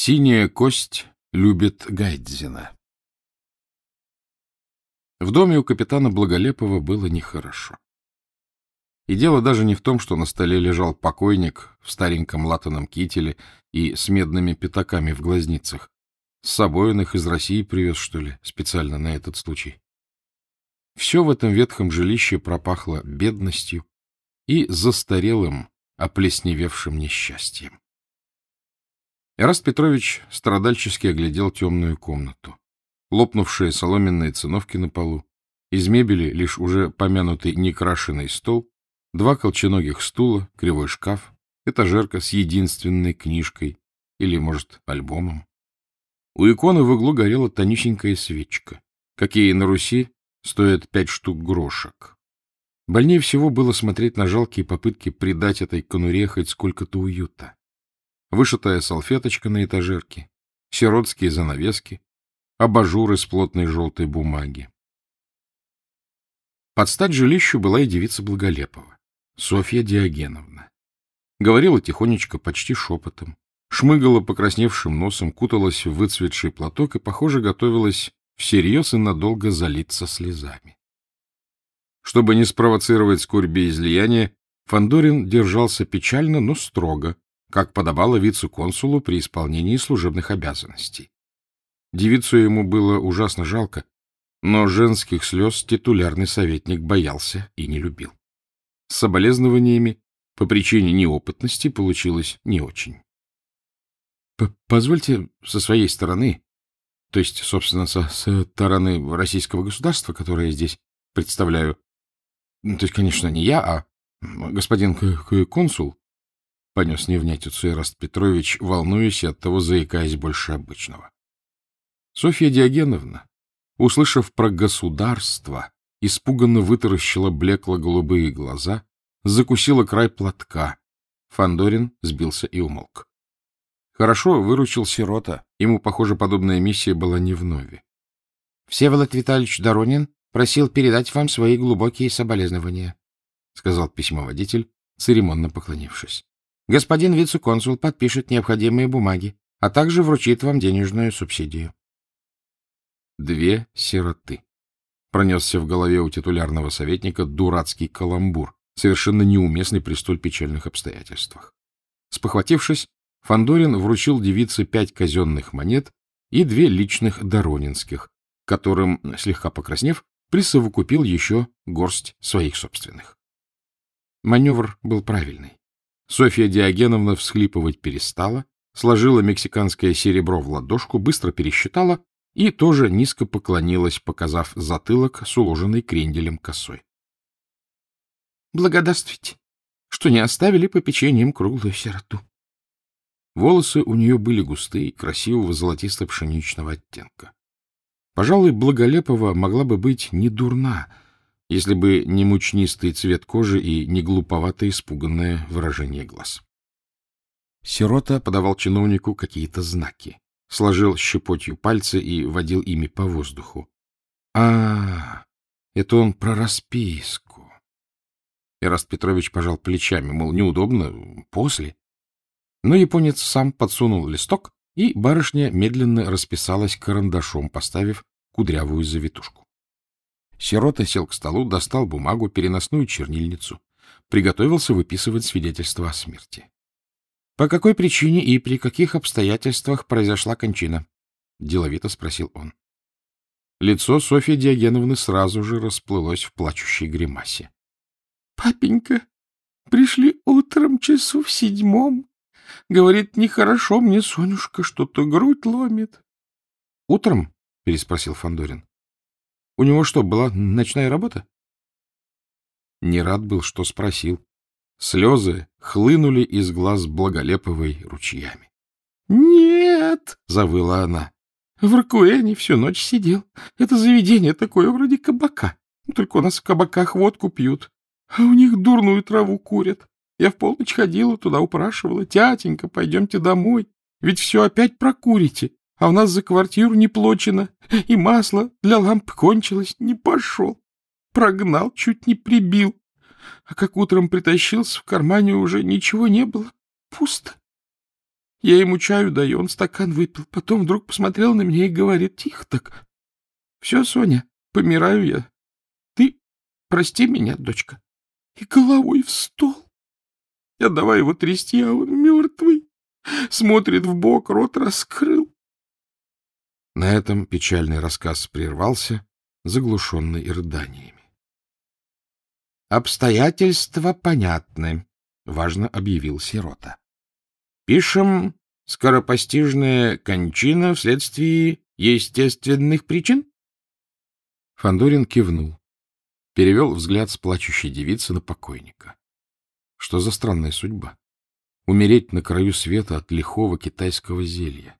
Синяя кость любит Гайдзина. В доме у капитана Благолепова было нехорошо. И дело даже не в том, что на столе лежал покойник в стареньком латаном кителе и с медными пятаками в глазницах. С собой он их из России привез, что ли, специально на этот случай. Все в этом ветхом жилище пропахло бедностью и застарелым, оплесневевшим несчастьем. Эраст Петрович страдальчески оглядел темную комнату. Лопнувшие соломенные циновки на полу, из мебели лишь уже помянутый некрашенный стол, два колченогих стула, кривой шкаф, этажерка с единственной книжкой или, может, альбомом. У иконы в углу горела тонюсенькая свечка, какие на Руси стоят пять штук грошек. Больнее всего было смотреть на жалкие попытки придать этой конуре хоть сколько-то уюта вышитая салфеточка на этажерке, сиротские занавески, абажур из плотной желтой бумаги. Под стать жилищу была и девица Благолепова, Софья Диогеновна. Говорила тихонечко, почти шепотом, шмыгала покрасневшим носом, куталась в выцветший платок и, похоже, готовилась всерьез и надолго залиться слезами. Чтобы не спровоцировать скорби излияния, Фандорин держался печально, но строго, как подобало вице-консулу при исполнении служебных обязанностей. Девицу ему было ужасно жалко, но женских слез титулярный советник боялся и не любил. С соболезнованиями по причине неопытности получилось не очень. — Позвольте со своей стороны, то есть, собственно, со стороны российского государства, которое я здесь представляю, то есть, конечно, не я, а господин консул, понес невнятицу Эраст Петрович, волнуясь и оттого заикаясь больше обычного. Софья Диогеновна, услышав про государство, испуганно вытаращила блекло-голубые глаза, закусила край платка. Фандорин сбился и умолк. Хорошо выручил сирота. Ему, похоже, подобная миссия была не вновь. — Всеволод Витальевич Доронин просил передать вам свои глубокие соболезнования, — сказал письмоводитель, церемонно поклонившись. Господин вице-консул подпишет необходимые бумаги, а также вручит вам денежную субсидию. Две сироты. Пронесся в голове у титулярного советника дурацкий каламбур, совершенно неуместный при столь печальных обстоятельствах. Спохватившись, Фандорин вручил девице пять казенных монет и две личных доронинских, которым, слегка покраснев, присовокупил еще горсть своих собственных. Маневр был правильный. Софья Диогеновна всхлипывать перестала, сложила мексиканское серебро в ладошку, быстро пересчитала и тоже низко поклонилась, показав затылок с уложенной кренделем косой. — Благодарствуйте, что не оставили попечением круглую сироту. Волосы у нее были густые, красивого золотисто-пшеничного оттенка. Пожалуй, Благолепова могла бы быть не дурна, если бы не мучнистый цвет кожи и не глуповато испуганное выражение глаз. Сирота подавал чиновнику какие-то знаки, сложил щепотью пальцы и водил ими по воздуху. А, это он про расписку. Ираст Петрович пожал плечами, мол, неудобно, после. Но японец сам подсунул листок, и барышня медленно расписалась карандашом, поставив кудрявую завитушку. Сирота сел к столу, достал бумагу, переносную чернильницу. Приготовился выписывать свидетельство о смерти. — По какой причине и при каких обстоятельствах произошла кончина? — деловито спросил он. Лицо Софьи Диогеновны сразу же расплылось в плачущей гримасе. — Папенька, пришли утром часу в седьмом. Говорит, нехорошо мне, Сонюшка, что-то грудь ломит. — Утром? — переспросил Фандорин. У него что, была ночная работа? Не рад был, что спросил. Слезы хлынули из глаз Благолеповой ручьями. — Нет, — завыла она. — В Ракуэне всю ночь сидел. Это заведение такое вроде кабака. Только у нас в кабаках водку пьют, а у них дурную траву курят. Я в полночь ходила туда, упрашивала. Тятенька, пойдемте домой, ведь все опять прокурите а у нас за квартиру не плачено, и масло для ламп кончилось, не пошел. Прогнал, чуть не прибил. А как утром притащился, в кармане уже ничего не было. Пусто. Я ему чаю даю, он стакан выпил. Потом вдруг посмотрел на меня и говорит, тихо так. Все, Соня, помираю я. Ты прости меня, дочка. И головой в стол. Я давай его трясти, а он мертвый. Смотрит в бок, рот раскрыл. На этом печальный рассказ прервался, заглушенный рыданиями. — Обстоятельства понятны, — важно объявил сирота. — Пишем «Скоропостижная кончина вследствие естественных причин?» Фандорин кивнул, перевел взгляд с плачущей девицы на покойника. Что за странная судьба? Умереть на краю света от лихого китайского зелья.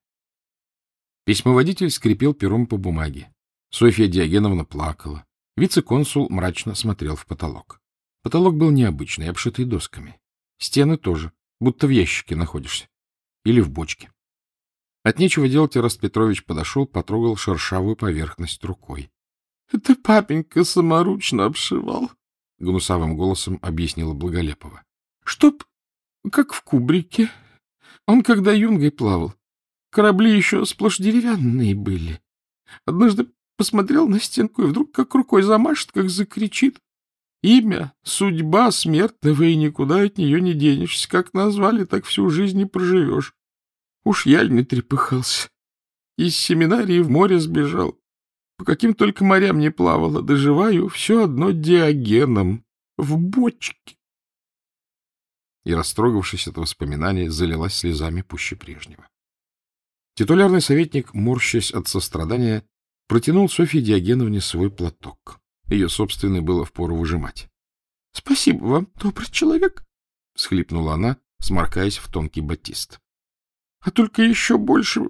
Письмоводитель скрипел пером по бумаге. Софья Диогеновна плакала. Вице-консул мрачно смотрел в потолок. Потолок был необычный, обшитый досками. Стены тоже, будто в ящике находишься. Или в бочке. От нечего делать Ираст Петрович подошел, потрогал шершавую поверхность рукой. — Это папенька саморучно обшивал, — гнусавым голосом объяснила Благолепова. — Чтоб, как в кубрике. Он, когда юнгой плавал, Корабли еще сплошь деревянные были. Однажды посмотрел на стенку и вдруг как рукой замашет, как закричит. Имя, судьба смертного, и никуда от нее не денешься. Как назвали, так всю жизнь и проживешь. Уж я не трепыхался. Из семинарии в море сбежал. По каким только морям не плавала, доживаю все одно диагеном. В бочке. И, растрогавшись от воспоминания, залилась слезами пуще прежнего. Титулярный советник, морщась от сострадания, протянул Софье Диогеновне свой платок. Ее собственный было впору выжимать. — Спасибо вам, добрый человек, — всхлипнула она, сморкаясь в тонкий батист. — А только еще больше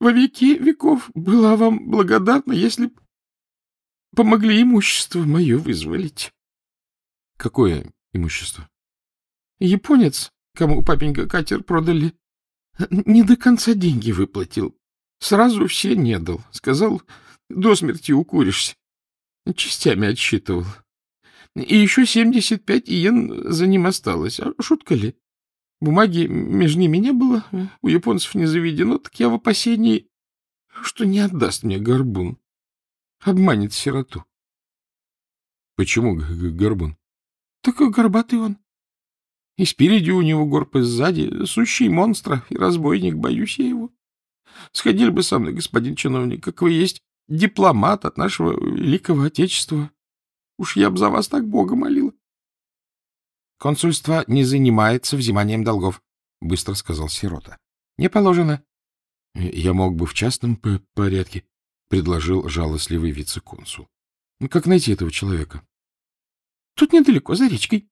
во веки веков была вам благодарна, если б помогли имущество мое вызволить. — Какое имущество? — Японец, кому папенька катер продали, не до конца деньги выплатил. Сразу все не дал. Сказал, до смерти укуришься. Частями отсчитывал. И еще семьдесят пять иен за ним осталось. А шутка ли? Бумаги между ними не было, у японцев не заведено, так я в опасении, что не отдаст мне горбун. Обманет сироту. — Почему горбун? — Так горбатый он. И спереди у него горб, и сзади сущий монстр и разбойник, боюсь я его. Сходили бы со мной, господин чиновник, как вы есть дипломат от нашего великого отечества. Уж я б за вас так Бога молила. — Консульство не занимается взиманием долгов, — быстро сказал Сирота. — Не положено. — Я мог бы в частном порядке, — предложил жалостливый вице-консул. — Как найти этого человека? — Тут недалеко, за речкой.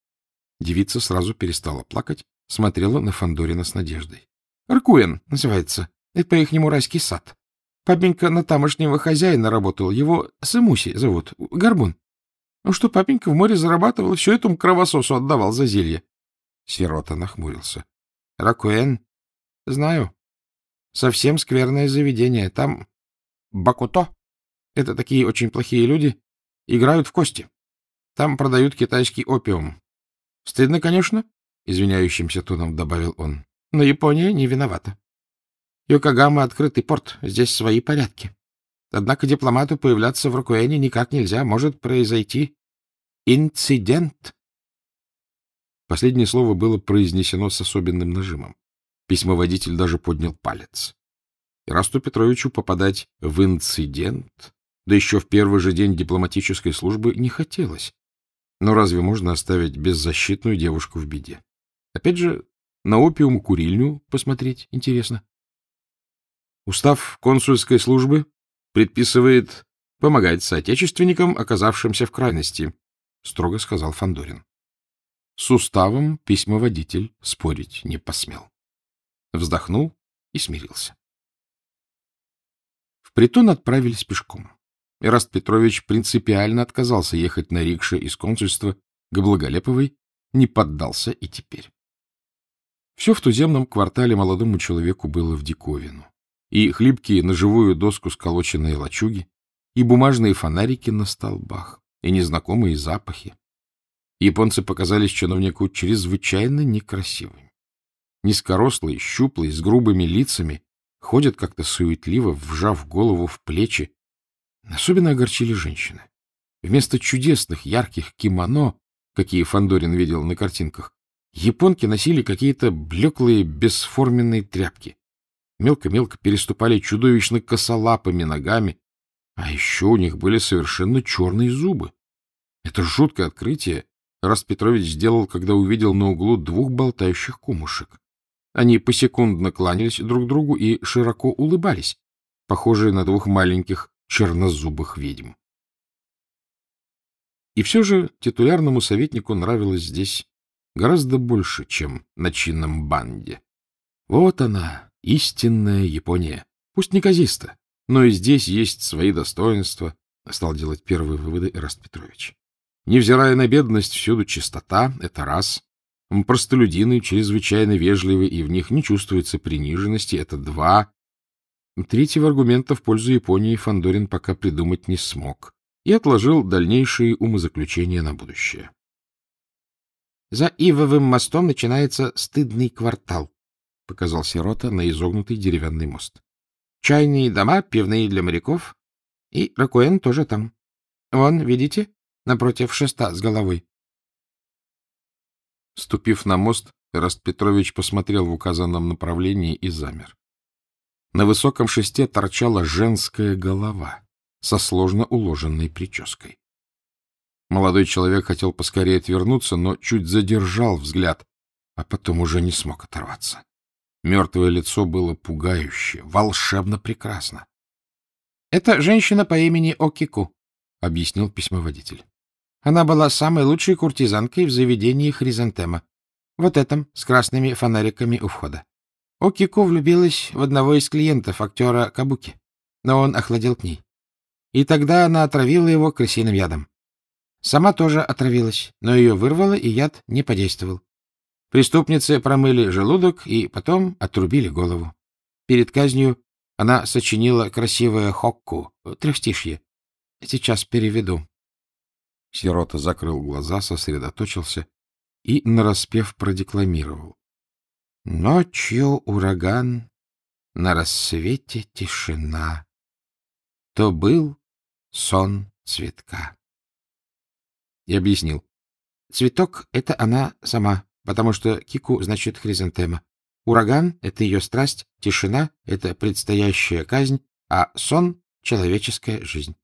Девица сразу перестала плакать, смотрела на Фандорина с надеждой. — Ркуэн называется. Это по-ихнему райский сад. Папенька на тамошнего хозяина работал. Его Сымуси зовут. Горбун. Ну что, папенька в море зарабатывал, все этому кровососу отдавал за зелье. Сирота нахмурился. — Ракуэн? — Знаю. Совсем скверное заведение. Там Бакуто. Это такие очень плохие люди. Играют в кости. Там продают китайский опиум. — Стыдно, конечно, — извиняющимся тоном добавил он. — Но Япония не виновата. Йокогама — открытый порт, здесь свои порядки. Однако дипломату появляться в Рокуэне никак нельзя. Может произойти инцидент. Последнее слово было произнесено с особенным нажимом. Письмоводитель даже поднял палец. Ирасту Петровичу попадать в инцидент, да еще в первый же день дипломатической службы, не хотелось. Но разве можно оставить беззащитную девушку в беде? Опять же, на опиум курильню посмотреть интересно. Устав консульской службы предписывает помогать соотечественникам, оказавшимся в крайности, — строго сказал Фандорин. С уставом письмоводитель спорить не посмел. Вздохнул и смирился. В притон отправились пешком. Ираст Петрович принципиально отказался ехать на рикше из консульства к Благолеповой, не поддался и теперь. Все в туземном квартале молодому человеку было в диковину. И хлипкие на живую доску сколоченные лачуги, и бумажные фонарики на столбах, и незнакомые запахи. Японцы показались чиновнику чрезвычайно некрасивыми. низкорослые, щуплые, с грубыми лицами, ходят как-то суетливо, вжав голову в плечи. Особенно огорчили женщины. Вместо чудесных ярких кимоно, какие Фандорин видел на картинках, японки носили какие-то блеклые бесформенные тряпки. Мелко-мелко переступали чудовищно косолапыми ногами, а еще у них были совершенно черные зубы. Это жуткое открытие Раст Петрович сделал, когда увидел на углу двух болтающих кумушек. Они посекундно кланялись друг другу и широко улыбались, похожие на двух маленьких чернозубых ведьм. И все же титулярному советнику нравилось здесь гораздо больше, чем на чинном банде. Вот она, истинная Япония. Пусть неказиста, но и здесь есть свои достоинства, — стал делать первые выводы Эраст Петрович. Невзирая на бедность, всюду чистота — это раз. Простолюдины чрезвычайно вежливы, и в них не чувствуется приниженности — это два. Третьего аргумента в пользу Японии Фандорин пока придумать не смог и отложил дальнейшие умозаключения на будущее. За Ивовым мостом начинается стыдный квартал, — показал Сирота на изогнутый деревянный мост. Чайные дома, пивные для моряков, и Ракуэн тоже там. Вон, видите, напротив шеста с головой. Ступив на мост, Эраст Петрович посмотрел в указанном направлении и замер. На высоком шесте торчала женская голова со сложно уложенной прической. Молодой человек хотел поскорее отвернуться, но чуть задержал взгляд, а потом уже не смог оторваться. Мертвое лицо было пугающе, волшебно прекрасно. — Это женщина по имени Окику, — объяснил письмоводитель. Она была самой лучшей куртизанкой в заведении Хризантема. Вот этом, с красными фонариками у входа. Окику влюбилась в одного из клиентов, актера Кабуки, но он охладел к ней. И тогда она отравила его крысиным ядом. Сама тоже отравилась, но ее вырвало, и яд не подействовал. Преступницы промыли желудок и потом отрубили голову. Перед казнью она сочинила красивое хокку, трехстишье. Сейчас переведу. Сирота закрыл глаза, сосредоточился и нараспев продекламировал. Ночью ураган, на рассвете тишина. То был сон цветка. И объяснил. Цветок — это она сама, потому что кику значит хризантема. Ураган — это ее страсть, тишина — это предстоящая казнь, а сон — человеческая жизнь.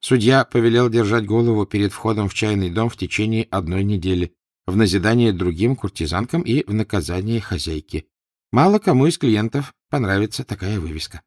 Судья повелел держать голову перед входом в чайный дом в течение одной недели, в назидание другим куртизанкам и в наказание хозяйке. Мало кому из клиентов понравится такая вывеска.